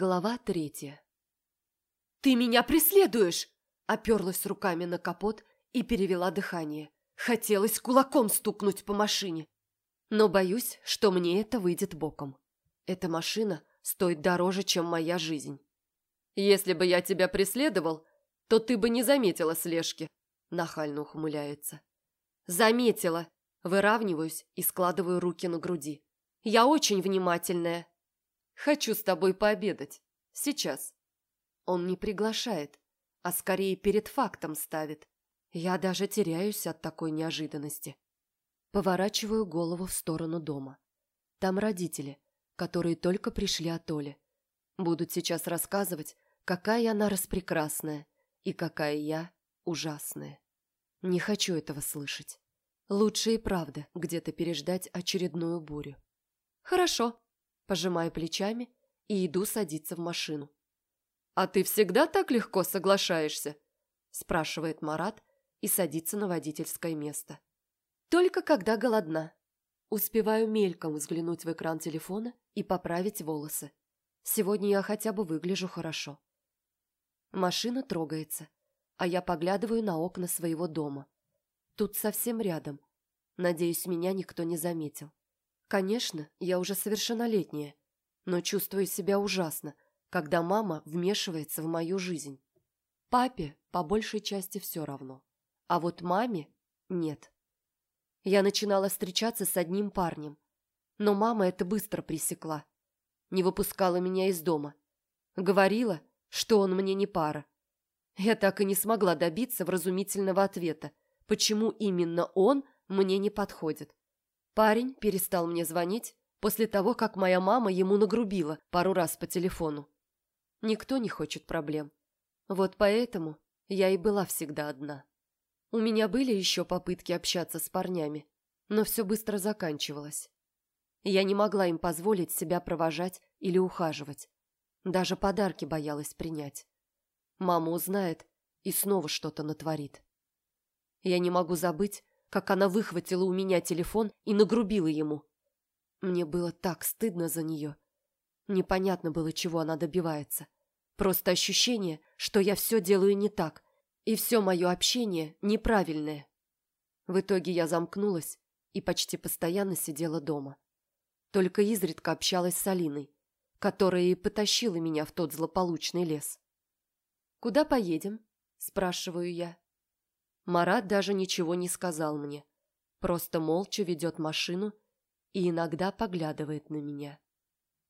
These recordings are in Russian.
Глава третья. «Ты меня преследуешь!» Оперлась руками на капот и перевела дыхание. Хотелось кулаком стукнуть по машине. Но боюсь, что мне это выйдет боком. Эта машина стоит дороже, чем моя жизнь. Если бы я тебя преследовал, то ты бы не заметила слежки. Нахально ухмыляется. Заметила. Выравниваюсь и складываю руки на груди. Я очень внимательная. Хочу с тобой пообедать. Сейчас. Он не приглашает, а скорее перед фактом ставит. Я даже теряюсь от такой неожиданности. Поворачиваю голову в сторону дома. Там родители, которые только пришли от Оли. Будут сейчас рассказывать, какая она распрекрасная и какая я ужасная. Не хочу этого слышать. Лучше и правда где-то переждать очередную бурю. Хорошо, Пожимаю плечами и иду садиться в машину. «А ты всегда так легко соглашаешься?» спрашивает Марат и садится на водительское место. «Только когда голодна». Успеваю мельком взглянуть в экран телефона и поправить волосы. Сегодня я хотя бы выгляжу хорошо. Машина трогается, а я поглядываю на окна своего дома. Тут совсем рядом. Надеюсь, меня никто не заметил. Конечно, я уже совершеннолетняя, но чувствую себя ужасно, когда мама вмешивается в мою жизнь. Папе по большей части все равно, а вот маме нет. Я начинала встречаться с одним парнем, но мама это быстро пресекла. Не выпускала меня из дома. Говорила, что он мне не пара. Я так и не смогла добиться вразумительного ответа, почему именно он мне не подходит. Парень перестал мне звонить после того, как моя мама ему нагрубила пару раз по телефону. Никто не хочет проблем. Вот поэтому я и была всегда одна. У меня были еще попытки общаться с парнями, но все быстро заканчивалось. Я не могла им позволить себя провожать или ухаживать. Даже подарки боялась принять. Мама узнает и снова что-то натворит. Я не могу забыть, как она выхватила у меня телефон и нагрубила ему. Мне было так стыдно за нее. Непонятно было, чего она добивается. Просто ощущение, что я все делаю не так, и все мое общение неправильное. В итоге я замкнулась и почти постоянно сидела дома. Только изредка общалась с Алиной, которая и потащила меня в тот злополучный лес. «Куда поедем?» – спрашиваю я. Марат даже ничего не сказал мне. Просто молча ведет машину и иногда поглядывает на меня.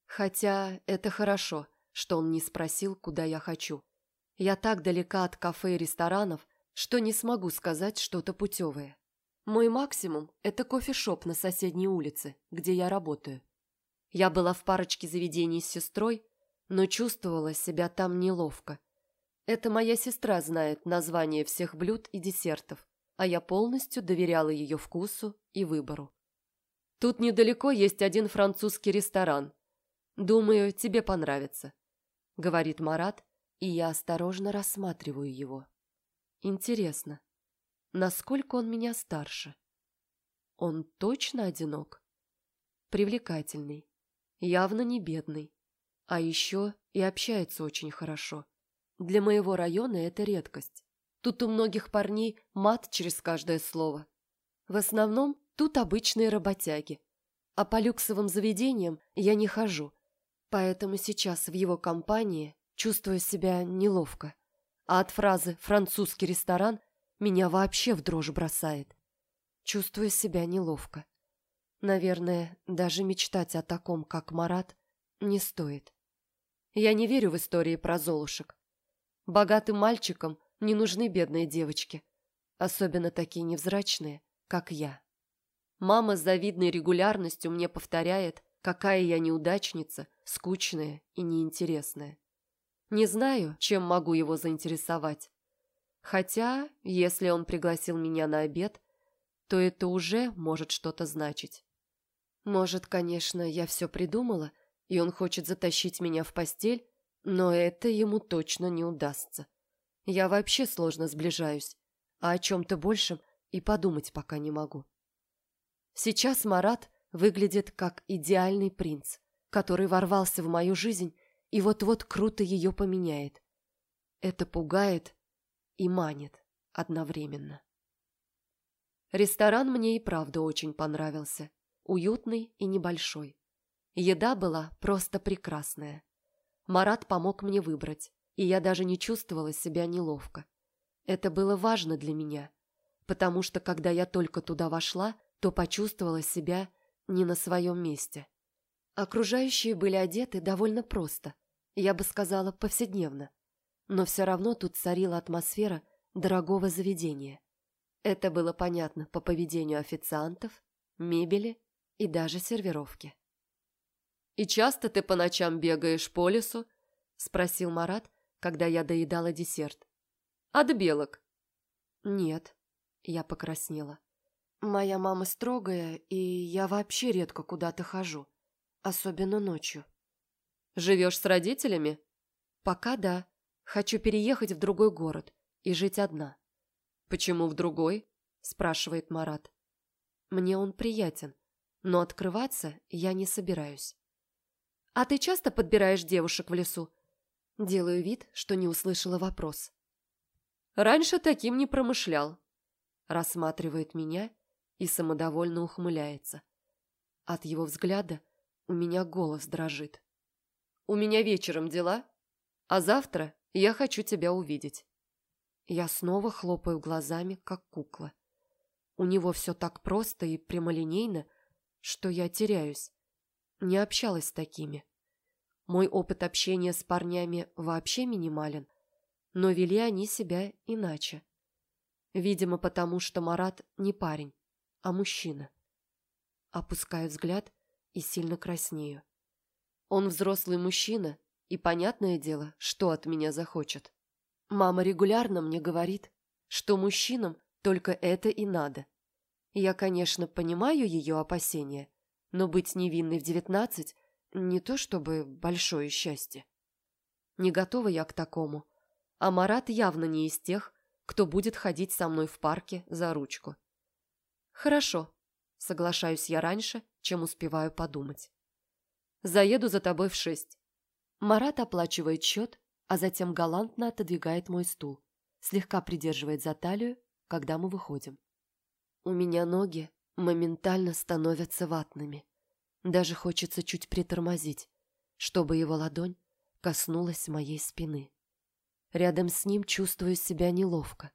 Хотя это хорошо, что он не спросил, куда я хочу. Я так далека от кафе и ресторанов, что не смогу сказать что-то путевое. Мой максимум – это кофешоп на соседней улице, где я работаю. Я была в парочке заведений с сестрой, но чувствовала себя там неловко – это моя сестра знает название всех блюд и десертов, а я полностью доверяла ее вкусу и выбору. Тут недалеко есть один французский ресторан. Думаю, тебе понравится, говорит Марат, и я осторожно рассматриваю его. Интересно, насколько он меня старше? Он точно одинок? Привлекательный, явно не бедный, а еще и общается очень хорошо. Для моего района это редкость. Тут у многих парней мат через каждое слово. В основном тут обычные работяги. А по люксовым заведениям я не хожу. Поэтому сейчас в его компании чувствую себя неловко. А от фразы «французский ресторан» меня вообще в дрожь бросает. Чувствую себя неловко. Наверное, даже мечтать о таком, как Марат, не стоит. Я не верю в истории про золушек. Богатым мальчикам не нужны бедные девочки, особенно такие невзрачные, как я. Мама с завидной регулярностью мне повторяет, какая я неудачница, скучная и неинтересная. Не знаю, чем могу его заинтересовать. Хотя, если он пригласил меня на обед, то это уже может что-то значить. Может, конечно, я все придумала, и он хочет затащить меня в постель, но это ему точно не удастся. Я вообще сложно сближаюсь, а о чем-то большем и подумать пока не могу. Сейчас Марат выглядит как идеальный принц, который ворвался в мою жизнь и вот-вот круто ее поменяет. Это пугает и манит одновременно. Ресторан мне и правда очень понравился. Уютный и небольшой. Еда была просто прекрасная. Марат помог мне выбрать, и я даже не чувствовала себя неловко. Это было важно для меня, потому что когда я только туда вошла, то почувствовала себя не на своем месте. Окружающие были одеты довольно просто, я бы сказала, повседневно. Но все равно тут царила атмосфера дорогого заведения. Это было понятно по поведению официантов, мебели и даже сервировки. «И часто ты по ночам бегаешь по лесу?» – спросил Марат, когда я доедала десерт. «От белок?» «Нет», – я покраснела. «Моя мама строгая, и я вообще редко куда-то хожу, особенно ночью». «Живешь с родителями?» «Пока да. Хочу переехать в другой город и жить одна». «Почему в другой?» – спрашивает Марат. «Мне он приятен, но открываться я не собираюсь». «А ты часто подбираешь девушек в лесу?» Делаю вид, что не услышала вопрос. «Раньше таким не промышлял». Рассматривает меня и самодовольно ухмыляется. От его взгляда у меня голос дрожит. «У меня вечером дела, а завтра я хочу тебя увидеть». Я снова хлопаю глазами, как кукла. У него все так просто и прямолинейно, что я теряюсь. Не общалась с такими. Мой опыт общения с парнями вообще минимален, но вели они себя иначе. Видимо, потому что Марат не парень, а мужчина. Опускаю взгляд и сильно краснею. Он взрослый мужчина, и понятное дело, что от меня захочет. Мама регулярно мне говорит, что мужчинам только это и надо. Я, конечно, понимаю ее опасения, но быть невинной в девятнадцать не то чтобы большое счастье. Не готова я к такому. А Марат явно не из тех, кто будет ходить со мной в парке за ручку. Хорошо, соглашаюсь я раньше, чем успеваю подумать. Заеду за тобой в шесть. Марат оплачивает счет, а затем галантно отодвигает мой стул, слегка придерживает за талию, когда мы выходим. У меня ноги моментально становятся ватными. Даже хочется чуть притормозить, чтобы его ладонь коснулась моей спины. Рядом с ним чувствую себя неловко.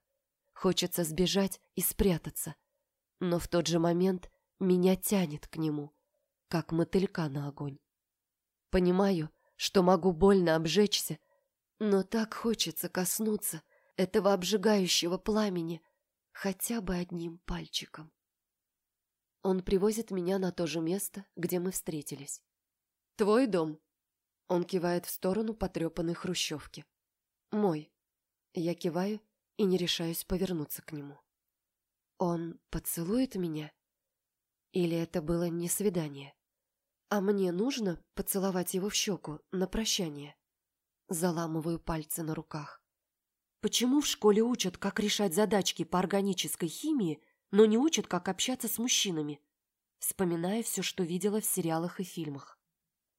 Хочется сбежать и спрятаться. Но в тот же момент меня тянет к нему, как мотылька на огонь. Понимаю, что могу больно обжечься, но так хочется коснуться этого обжигающего пламени хотя бы одним пальчиком. Он привозит меня на то же место, где мы встретились. «Твой дом?» Он кивает в сторону потрепанной хрущевки. «Мой». Я киваю и не решаюсь повернуться к нему. Он поцелует меня? Или это было не свидание? А мне нужно поцеловать его в щеку на прощание? Заламываю пальцы на руках. Почему в школе учат, как решать задачки по органической химии, но не учат, как общаться с мужчинами, вспоминая все, что видела в сериалах и фильмах.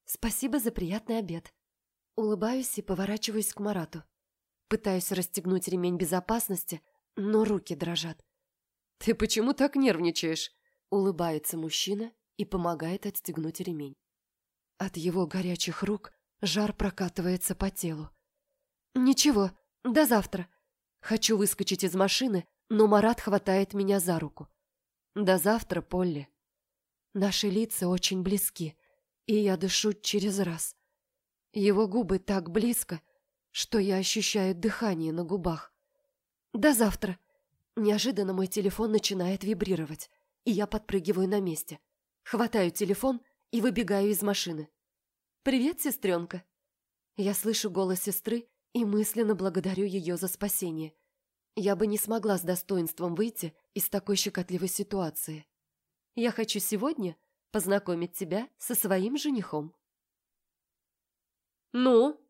«Спасибо за приятный обед». Улыбаюсь и поворачиваюсь к Марату. Пытаюсь расстегнуть ремень безопасности, но руки дрожат. «Ты почему так нервничаешь?» Улыбается мужчина и помогает отстегнуть ремень. От его горячих рук жар прокатывается по телу. «Ничего, до завтра». Хочу выскочить из машины, но Марат хватает меня за руку. «До завтра, Полли». Наши лица очень близки, и я дышу через раз. Его губы так близко, что я ощущаю дыхание на губах. «До завтра». Неожиданно мой телефон начинает вибрировать, и я подпрыгиваю на месте. Хватаю телефон и выбегаю из машины. «Привет, сестренка». Я слышу голос сестры и мысленно благодарю ее за спасение – я бы не смогла с достоинством выйти из такой щекотливой ситуации. Я хочу сегодня познакомить тебя со своим женихом. «Ну,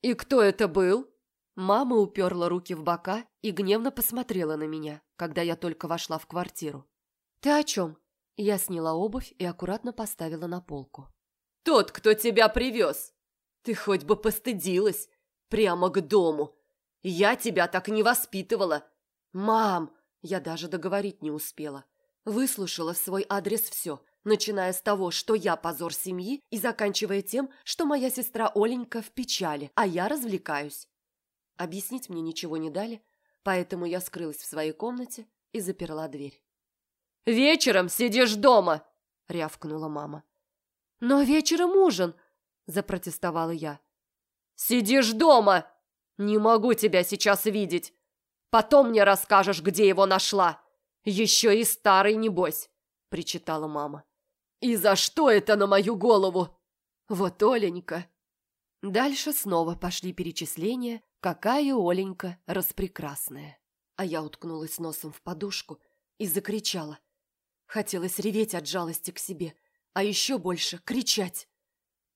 и кто это был?» Мама уперла руки в бока и гневно посмотрела на меня, когда я только вошла в квартиру. «Ты о чем?» Я сняла обувь и аккуратно поставила на полку. «Тот, кто тебя привез!» Ты хоть бы постыдилась. Прямо к дому. Я тебя так не воспитывала. Мам, я даже договорить не успела. Выслушала в свой адрес все, начиная с того, что я позор семьи, и заканчивая тем, что моя сестра Оленька в печали, а я развлекаюсь. Объяснить мне ничего не дали, поэтому я скрылась в своей комнате и заперла дверь. «Вечером сидишь дома!» – рявкнула мама. «Но вечером ужин!» – запротестовала я. «Сидишь дома! Не могу тебя сейчас видеть! Потом мне расскажешь, где его нашла! Еще и старый, небось!» – причитала мама. «И за что это на мою голову?» «Вот Оленька!» Дальше снова пошли перечисления, какая Оленька распрекрасная. А я уткнулась носом в подушку и закричала. Хотелось реветь от жалости к себе, а еще больше кричать.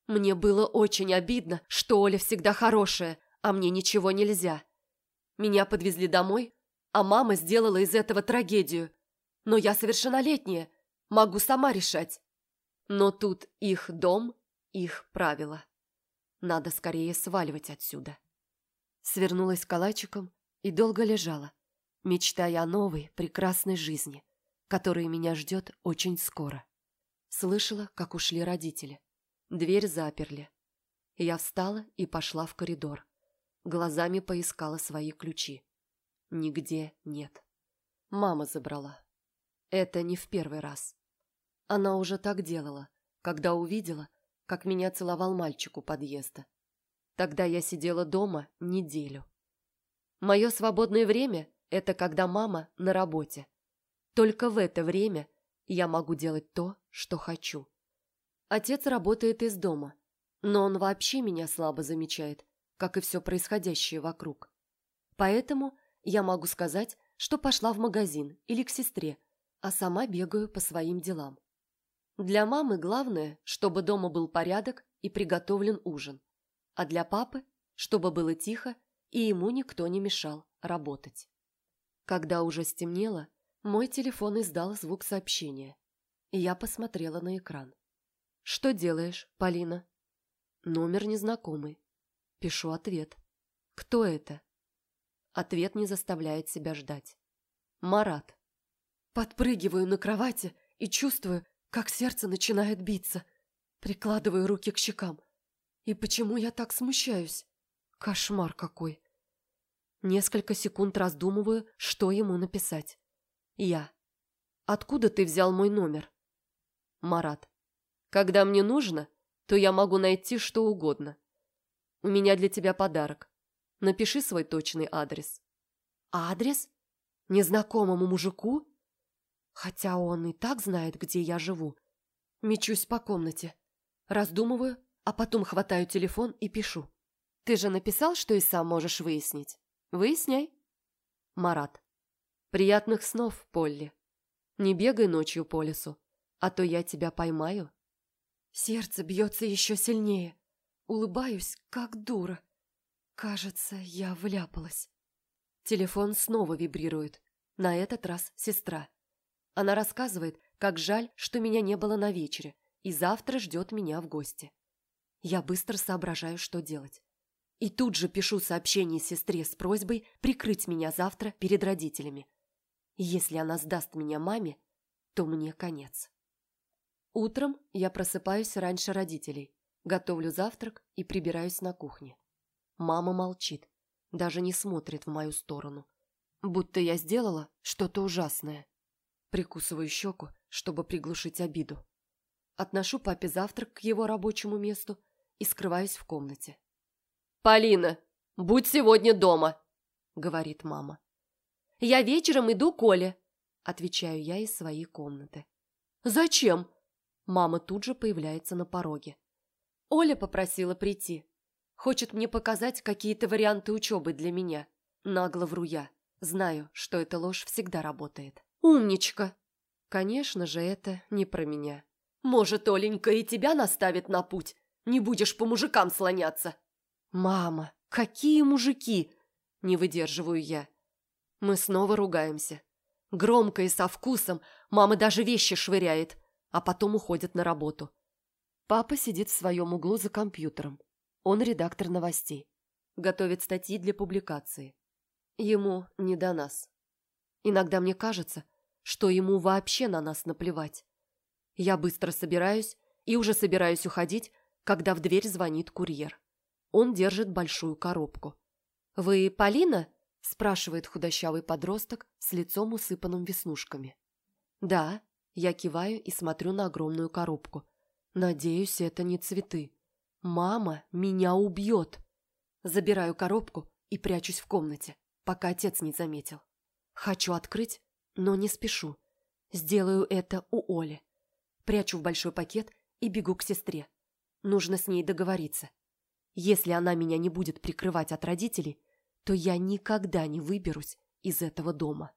Мне было очень обидно, что Оля всегда хорошая, а мне ничего нельзя. Меня подвезли домой, а мама сделала из этого трагедию. Но я совершеннолетняя, могу сама решать. Но тут их дом, их правила. Надо скорее сваливать отсюда. Свернулась калачиком и долго лежала, мечтая о новой, прекрасной жизни, которая меня ждет очень скоро. Слышала, как ушли родители. Дверь заперли. Я встала и пошла в коридор. Глазами поискала свои ключи. Нигде нет. Мама забрала. Это не в первый раз. Она уже так делала, когда увидела, как меня целовал мальчик у подъезда. Тогда я сидела дома неделю. Мое свободное время – это когда мама на работе. Только в это время я могу делать то, что хочу. Отец работает из дома, но он вообще меня слабо замечает, как и все происходящее вокруг. Поэтому я могу сказать, что пошла в магазин или к сестре, а сама бегаю по своим делам. Для мамы главное, чтобы дома был порядок и приготовлен ужин, а для папы, чтобы было тихо и ему никто не мешал работать. Когда уже стемнело, мой телефон издал звук сообщения, и я посмотрела на экран. «Что делаешь, Полина?» Номер незнакомый. Пишу ответ. «Кто это?» Ответ не заставляет себя ждать. «Марат». Подпрыгиваю на кровати и чувствую, как сердце начинает биться. Прикладываю руки к щекам. И почему я так смущаюсь? Кошмар какой. Несколько секунд раздумываю, что ему написать. Я. Откуда ты взял мой номер? Марат. Когда мне нужно, то я могу найти что угодно. У меня для тебя подарок. Напиши свой точный адрес. Адрес? Незнакомому мужику? Хотя он и так знает, где я живу. Мечусь по комнате. Раздумываю, а потом хватаю телефон и пишу. Ты же написал, что и сам можешь выяснить. Выясняй. Марат. Приятных снов, Полли. Не бегай ночью по лесу, а то я тебя поймаю. Сердце бьется еще сильнее. Улыбаюсь, как дура. Кажется, я вляпалась. Телефон снова вибрирует. На этот раз сестра. Она рассказывает, как жаль, что меня не было на вечере, и завтра ждет меня в гости. Я быстро соображаю, что делать. И тут же пишу сообщение сестре с просьбой прикрыть меня завтра перед родителями. Если она сдаст меня маме, то мне конец. Утром я просыпаюсь раньше родителей, готовлю завтрак и прибираюсь на кухне. Мама молчит, даже не смотрит в мою сторону. Будто я сделала что-то ужасное. Прикусываю щеку, чтобы приглушить обиду. Отношу папе завтрак к его рабочему месту и скрываюсь в комнате. «Полина, будь сегодня дома!» — говорит мама. «Я вечером иду к Оле», – отвечаю я из своей комнаты. «Зачем?» Мама тут же появляется на пороге. Оля попросила прийти. Хочет мне показать какие-то варианты учебы для меня. Нагло вру я. Знаю, что эта ложь всегда работает. «Умничка!» Конечно же, это не про меня. «Может, Оленька и тебя наставит на путь? Не будешь по мужикам слоняться?» «Мама, какие мужики?» Не выдерживаю я. Мы снова ругаемся. Громко и со вкусом мама даже вещи швыряет, а потом уходит на работу. Папа сидит в своем углу за компьютером. Он редактор новостей. Готовит статьи для публикации. Ему не до нас. Иногда мне кажется, что ему вообще на нас наплевать. Я быстро собираюсь и уже собираюсь уходить, когда в дверь звонит курьер. Он держит большую коробку. «Вы Полина?» – спрашивает худощавый подросток с лицом усыпанным веснушками. «Да», – я киваю и смотрю на огромную коробку. «Надеюсь, это не цветы. Мама меня убьет!» Забираю коробку и прячусь в комнате, пока отец не заметил. Хочу открыть, но не спешу. Сделаю это у Оли. Прячу в большой пакет и бегу к сестре. Нужно с ней договориться. Если она меня не будет прикрывать от родителей, то я никогда не выберусь из этого дома.